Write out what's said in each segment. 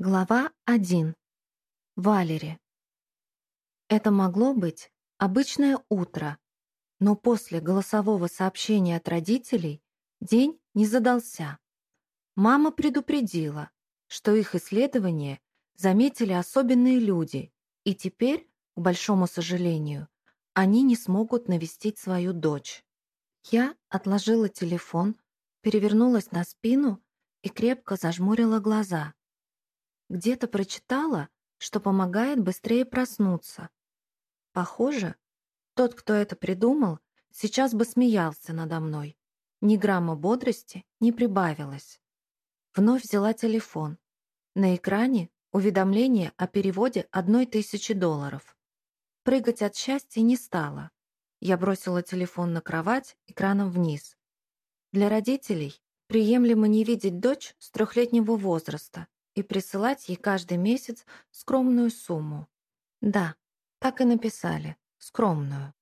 Глава 1. Валери. Это могло быть обычное утро, но после голосового сообщения от родителей день не задался. Мама предупредила, что их исследование заметили особенные люди, и теперь, к большому сожалению, они не смогут навестить свою дочь. Я отложила телефон, перевернулась на спину и крепко зажмурила глаза – где-то прочитала, что помогает быстрее проснуться. Похоже, тот, кто это придумал, сейчас бы смеялся надо мной. Ни грамма бодрости не прибавилось. Вновь взяла телефон. На экране уведомление о переводе одной тысячи долларов. Прыгать от счастья не стала. Я бросила телефон на кровать экраном вниз. Для родителей приемлемо не видеть дочь с трехлетнего возраста, и присылать ей каждый месяц скромную сумму. Да, так и написали, скромную.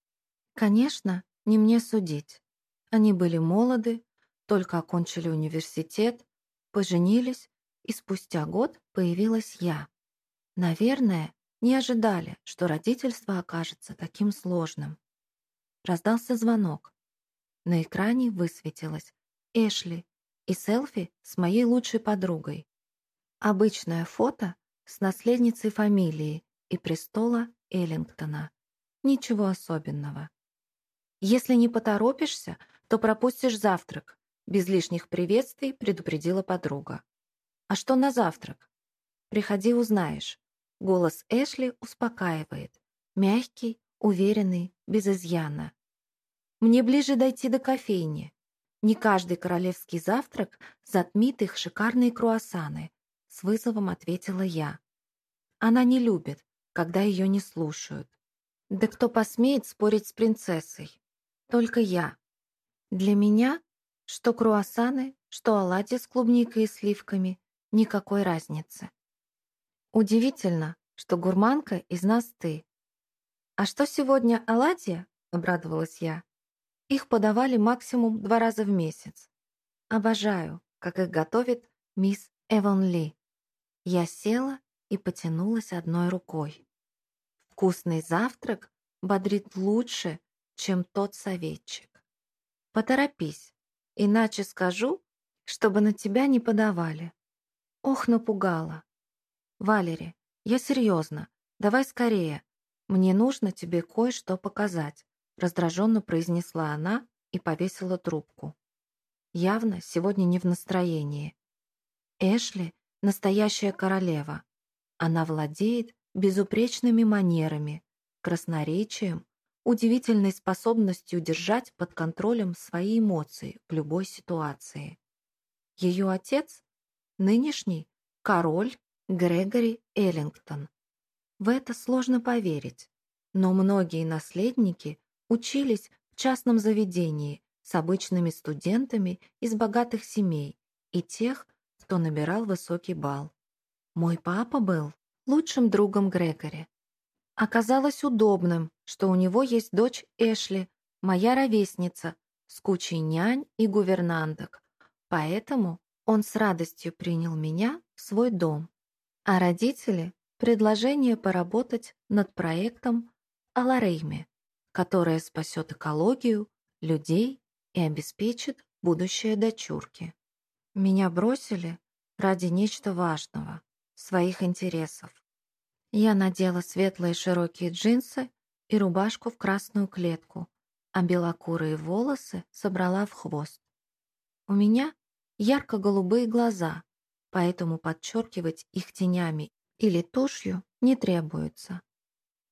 Конечно, не мне судить. Они были молоды, только окончили университет, поженились, и спустя год появилась я. Наверное, не ожидали, что родительство окажется таким сложным. Раздался звонок. На экране высветилось Эшли и селфи с моей лучшей подругой. Обычное фото с наследницей фамилии и престола Эллингтона. Ничего особенного. «Если не поторопишься, то пропустишь завтрак», без лишних приветствий предупредила подруга. «А что на завтрак?» «Приходи, узнаешь». Голос Эшли успокаивает. Мягкий, уверенный, без изъяна. «Мне ближе дойти до кофейни. Не каждый королевский завтрак затмит их шикарные круассаны, с вызовом ответила я. Она не любит, когда ее не слушают. Да кто посмеет спорить с принцессой? Только я. Для меня что круассаны, что оладьи с клубникой и сливками, никакой разницы. Удивительно, что гурманка из нас ты. А что сегодня оладья? Обрадовалась я. Их подавали максимум два раза в месяц. Обожаю, как их готовит мисс Эвон Ли. Я села и потянулась одной рукой. Вкусный завтрак бодрит лучше, чем тот советчик. Поторопись, иначе скажу, чтобы на тебя не подавали. Ох, напугала. Валери, я серьезно, давай скорее. Мне нужно тебе кое-что показать, раздраженно произнесла она и повесила трубку. Явно сегодня не в настроении. Эшли настоящая королева. Она владеет безупречными манерами, красноречием, удивительной способностью держать под контролем свои эмоции в любой ситуации. Ее отец – нынешний король Грегори Эллингтон. В это сложно поверить, но многие наследники учились в частном заведении с обычными студентами из богатых семей и тех, кто набирал высокий балл. Мой папа был лучшим другом Грегори. Оказалось удобным, что у него есть дочь Эшли, моя ровесница, с кучей нянь и гувернанток, поэтому он с радостью принял меня в свой дом. А родители — предложение поработать над проектом Аларейме, которое спасет экологию, людей и обеспечит будущее дочурки. Меня бросили ради нечто важного, своих интересов. Я надела светлые широкие джинсы и рубашку в красную клетку, а белокурые волосы собрала в хвост. У меня ярко-голубые глаза, поэтому подчеркивать их тенями или тушью не требуется.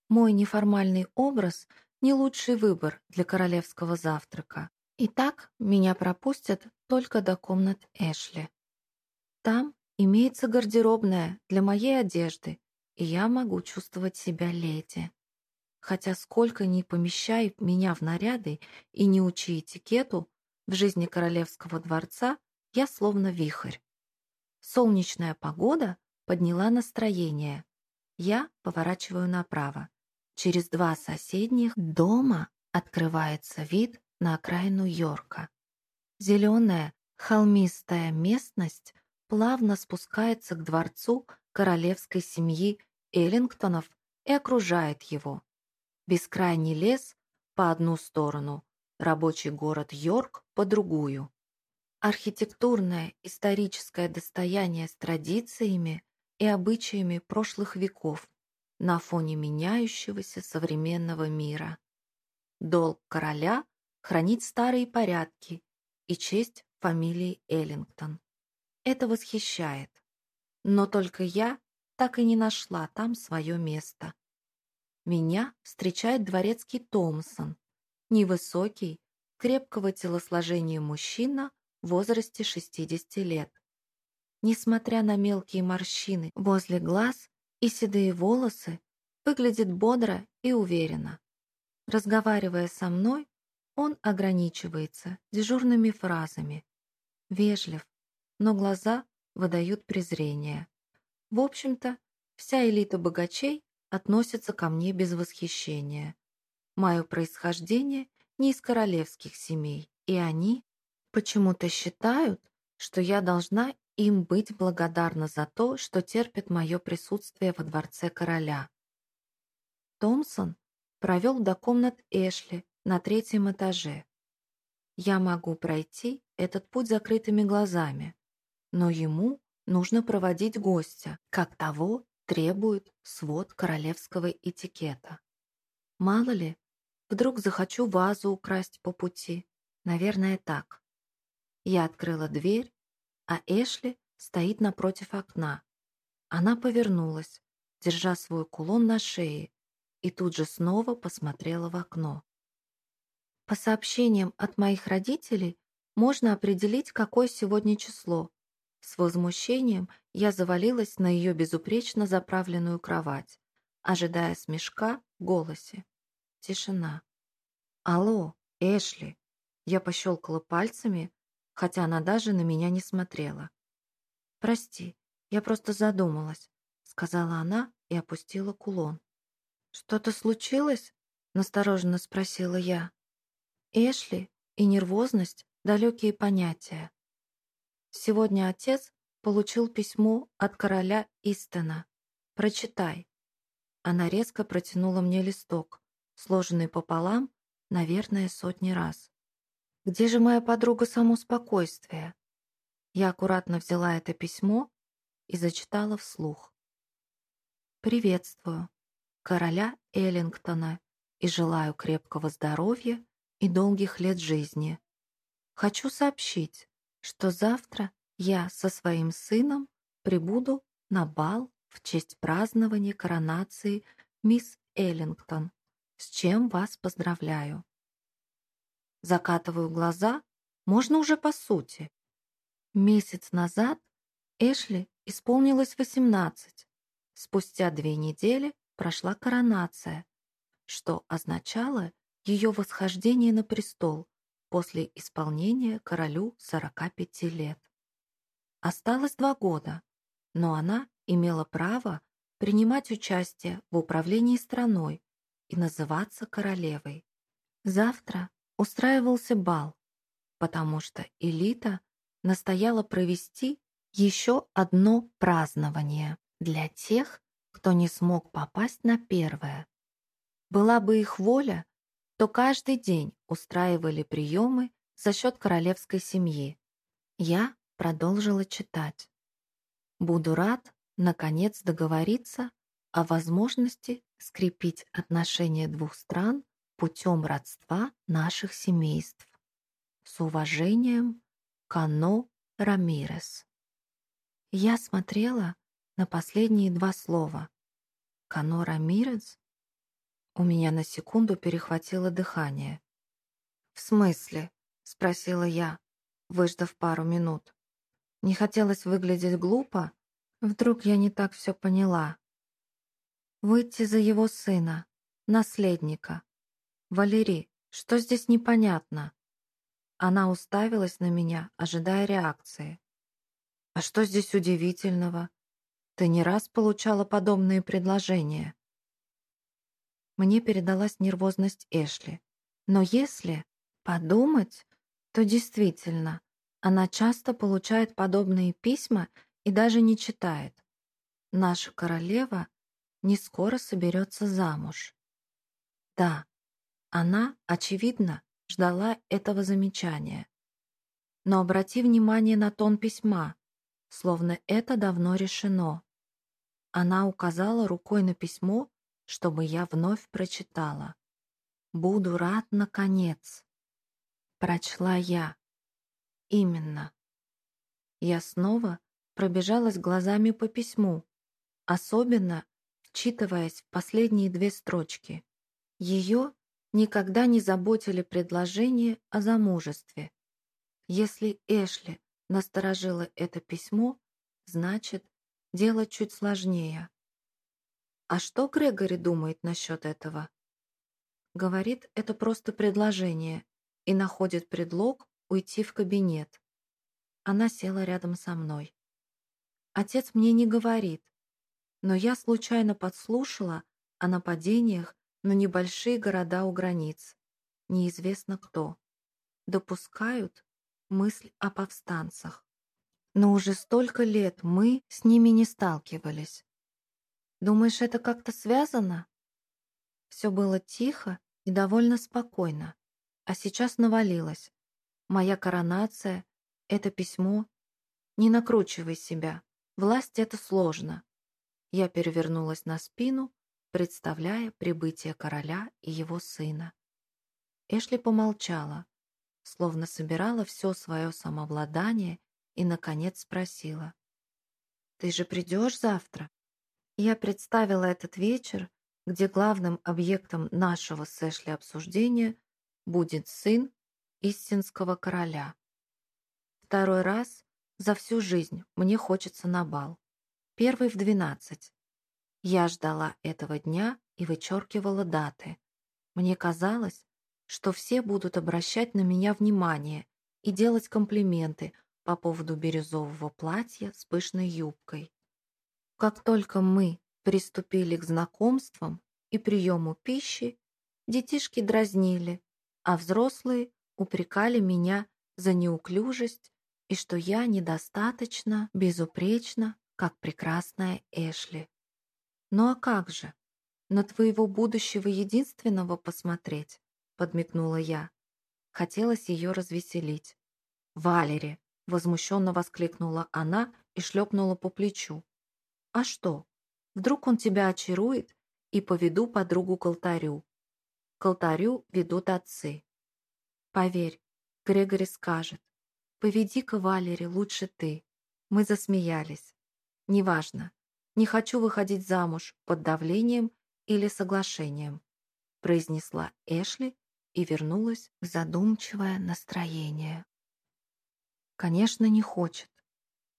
Мой неформальный образ — не лучший выбор для королевского завтрака. И так меня пропустят только до комнат Эшли. Там имеется гардеробная для моей одежды, и я могу чувствовать себя леди. Хотя сколько ни помещай меня в наряды и не учи этикету, в жизни королевского дворца я словно вихрь. Солнечная погода подняла настроение. Я поворачиваю направо. Через два соседних дома открывается вид на окраину Йорка. Зеленая, холмистая местность плавно спускается к дворцу королевской семьи Эллингтонов и окружает его. Бескрайний лес по одну сторону, рабочий город Йорк по другую. Архитектурное историческое достояние с традициями и обычаями прошлых веков на фоне меняющегося современного мира. Долг короля – хранить старые порядки и честь фамилии Эллингтон. Это восхищает. Но только я так и не нашла там свое место. Меня встречает дворецкий Томпсон, невысокий, крепкого телосложения мужчина в возрасте 60 лет. Несмотря на мелкие морщины возле глаз и седые волосы, выглядит бодро и уверенно. Разговаривая со мной, он ограничивается дежурными фразами. Вежлив, но глаза выдают презрение. В общем-то, вся элита богачей относится ко мне без восхищения. Мое происхождение не из королевских семей, и они почему-то считают, что я должна им быть благодарна за то, что терпят мое присутствие во дворце короля. Томпсон провел до комнат Эшли на третьем этаже. Я могу пройти этот путь закрытыми глазами, но ему нужно проводить гостя, как того требует свод королевского этикета. Мало ли, вдруг захочу вазу украсть по пути. Наверное, так. Я открыла дверь, а Эшли стоит напротив окна. Она повернулась, держа свой кулон на шее, и тут же снова посмотрела в окно. По сообщениям от моих родителей можно определить, какое сегодня число. С возмущением я завалилась на ее безупречно заправленную кровать, ожидая смешка в голосе. Тишина. «Алло, Эшли!» Я пощелкала пальцами, хотя она даже на меня не смотрела. «Прости, я просто задумалась», — сказала она и опустила кулон. «Что-то случилось?» — настороженно спросила я. Эшли и нервозность — далекие понятия. Сегодня отец получил письмо от короля Истона. Прочитай. Она резко протянула мне листок, сложенный пополам, наверное, сотни раз. Где же моя подруга самоуспокойствия? Я аккуратно взяла это письмо и зачитала вслух. «Приветствую короля Эллингтона и желаю крепкого здоровья и долгих лет жизни. Хочу сообщить, что завтра я со своим сыном прибуду на бал в честь празднования коронации мисс Эллингтон, с чем вас поздравляю. Закатываю глаза, можно уже по сути. Месяц назад Эшли исполнилось 18. Спустя две недели прошла коронация, что означало ее восхождение на престол после исполнения королю 45 лет. Осталось два года, но она имела право принимать участие в управлении страной и называться королевой. Завтра устраивался бал, потому что элита настояла провести еще одно празднование для тех, кто не смог попасть на первое. Была бы их воля, то каждый день устраивали приемы за счет королевской семьи. Я продолжила читать. Буду рад, наконец, договориться о возможности скрепить отношения двух стран путем родства наших семейств. С уважением, Кано Рамирес. Я смотрела на последние два слова. Кано Рамирес? У меня на секунду перехватило дыхание. «В смысле?» — спросила я, выждав пару минут. Не хотелось выглядеть глупо. Вдруг я не так все поняла. Выйти за его сына, наследника. Валерий, что здесь непонятно? Она уставилась на меня, ожидая реакции. А что здесь удивительного? Ты не раз получала подобные предложения. Мне передалась нервозность Эшли. Но если подумать, то действительно, она часто получает подобные письма и даже не читает. наша королева не скоро соберется замуж. Да, она, очевидно, ждала этого замечания. Но обрати внимание на тон письма, словно это давно решено. Она указала рукой на письмо, чтобы я вновь прочитала. «Буду рад, наконец!» Прочла я. Именно. Я снова пробежалась глазами по письму, особенно вчитываясь в последние две строчки. Ее никогда не заботили предложения о замужестве. Если Эшли насторожила это письмо, значит, дело чуть сложнее. А что Грегори думает насчет этого? Говорит, это просто предложение и находит предлог уйти в кабинет. Она села рядом со мной. Отец мне не говорит, но я случайно подслушала о нападениях на небольшие города у границ. Неизвестно кто. Допускают мысль о повстанцах. Но уже столько лет мы с ними не сталкивались. Думаешь, это как-то связано? Все было тихо и довольно спокойно, а сейчас навалилось. Моя коронация, это письмо. Не накручивай себя. Власть — это сложно. Я перевернулась на спину, представляя прибытие короля и его сына. Эшли помолчала, словно собирала все свое самообладание и, наконец, спросила. «Ты же придешь завтра?» Я представила этот вечер, где главным объектом нашего с Эшли обсуждения будет сын истинского короля. Второй раз за всю жизнь мне хочется на бал. Первый в двенадцать. Я ждала этого дня и вычеркивала даты. Мне казалось, что все будут обращать на меня внимание и делать комплименты по поводу бирюзового платья с пышной юбкой. Как только мы приступили к знакомствам и приему пищи, детишки дразнили, а взрослые упрекали меня за неуклюжесть и что я недостаточно безупречна, как прекрасная Эшли. Ну а как же? На твоего будущего единственного посмотреть, подмигнула я. Хотелось ее развеселить. «Валери!» — возмущенно воскликнула она и шлепнула по плечу. «А что? Вдруг он тебя очарует и поведу подругу к алтарю. К алтарю ведут отцы. Поверь, Грегори скажет, поведи-ка Валери лучше ты. Мы засмеялись. Неважно, не хочу выходить замуж под давлением или соглашением, произнесла Эшли и вернулась в задумчивое настроение. Конечно, не хочет.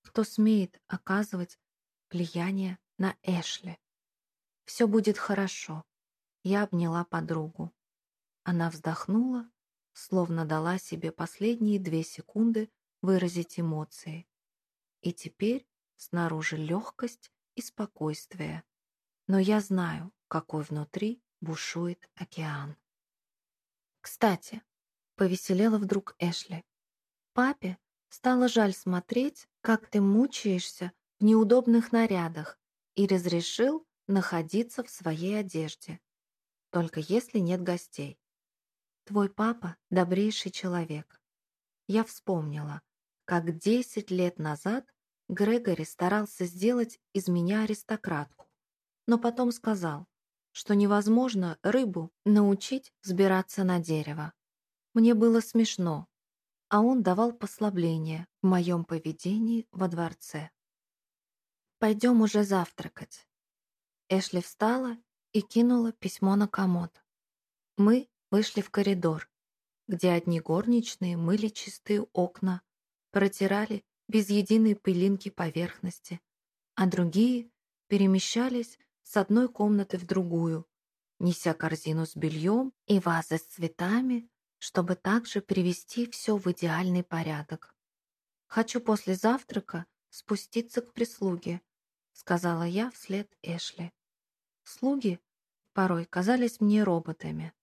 Кто смеет оказывать влияние на Эшли? Все будет хорошо. Я обняла подругу. Она вздохнула, словно дала себе последние две секунды выразить эмоции. И теперь снаружи легкость и спокойствие. Но я знаю, какой внутри бушует океан. Кстати, повеселела вдруг Эшли. Папе стало жаль смотреть, как ты мучаешься в неудобных нарядах и разрешил находиться в своей одежде. Только если нет гостей. Твой папа — добрейший человек. Я вспомнила, как десять лет назад Грегори старался сделать из меня аристократку, но потом сказал, что невозможно рыбу научить взбираться на дерево. Мне было смешно, а он давал послабление в моем поведении во дворце. «Пойдем уже завтракать». Эшли встала и кинула письмо на комод. Мы вышли в коридор, где одни горничные мыли чистые окна, протирали без единой пылинки поверхности, а другие перемещались с одной комнаты в другую, неся корзину с бельем и вазы с цветами, чтобы также привести все в идеальный порядок. «Хочу после завтрака спуститься к прислуге», сказала я вслед Эшли. Слуги порой казались мне роботами.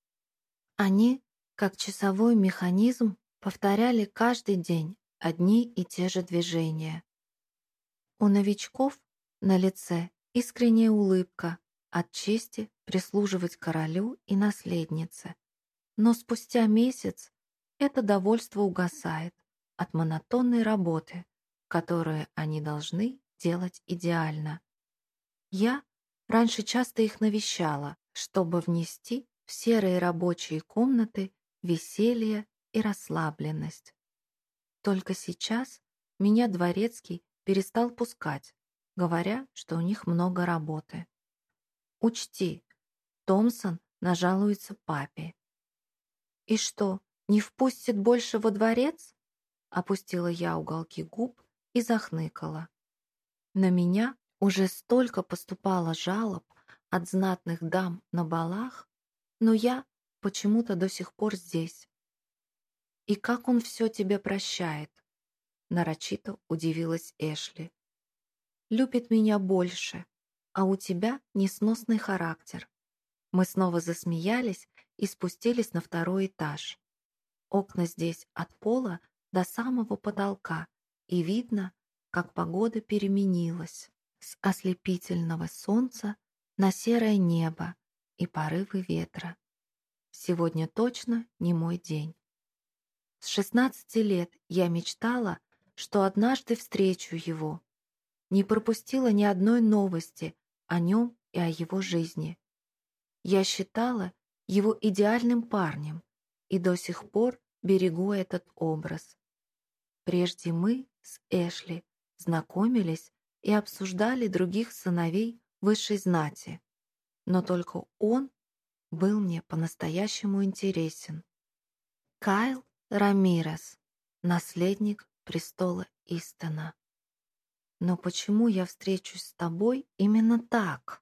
Они, как часовой механизм, повторяли каждый день одни и те же движения. У новичков на лице искренняя улыбка от чести прислуживать королю и наследнице. Но спустя месяц это довольство угасает от монотонной работы, которую они должны делать идеально. Я раньше часто их навещала, чтобы внести в серые рабочие комнаты веселье и расслабленность. Только сейчас меня дворецкий перестал пускать, говоря, что у них много работы. Учти, Томпсон нажалуется папе. «И что, не впустит больше во дворец?» Опустила я уголки губ и захныкала. На меня уже столько поступало жалоб от знатных дам на балах, но я почему-то до сих пор здесь. «И как он все тебе прощает?» Нарочито удивилась Эшли. «Любит меня больше, а у тебя несносный характер». Мы снова засмеялись и спустились на второй этаж. Окна здесь от пола до самого потолка, и видно, как погода переменилась с ослепительного солнца на серое небо и порывы ветра. Сегодня точно не мой день. С 16 лет я мечтала, что однажды встречу его. Не пропустила ни одной новости о нем и о его жизни. Я считала его идеальным парнем и до сих пор берегу этот образ. Прежде мы с Эшли знакомились и обсуждали других сыновей высшей знати, но только он был мне по-настоящему интересен. Кайл Рамирес, наследник престола Истона. Но почему я встречусь с тобой именно так?